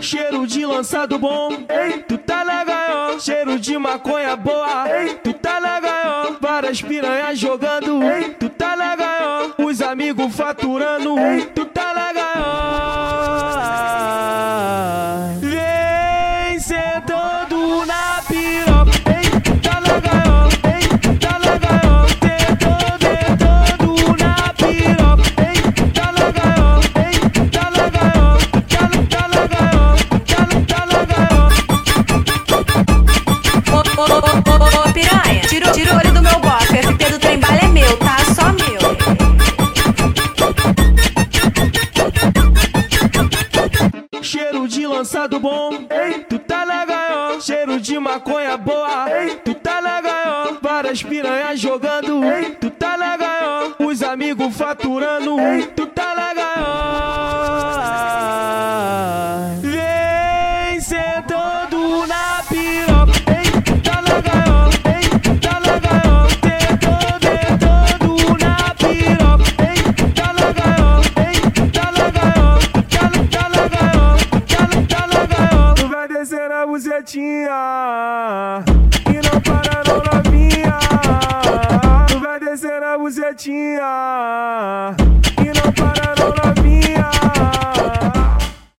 Cheiro de lançado bom, ei, tu tá na gaiola. Cheiro de maconha boa, ei, tu tá na gaiola. Várias piranhas jogando, ei, tu tá na gaiola. Os amigos faturando, ei, tu tá Cheiro de lançado bom, ei, tu tá na gaiola. Cheiro de maconha boa, ei, tu tá na gaiola. Várias piranhas jogando, ei, tu tá na gaiola. Os amigos faturando, ei, tu gatinha. E não para não minha Tu vai descer na bucetinha. E não para não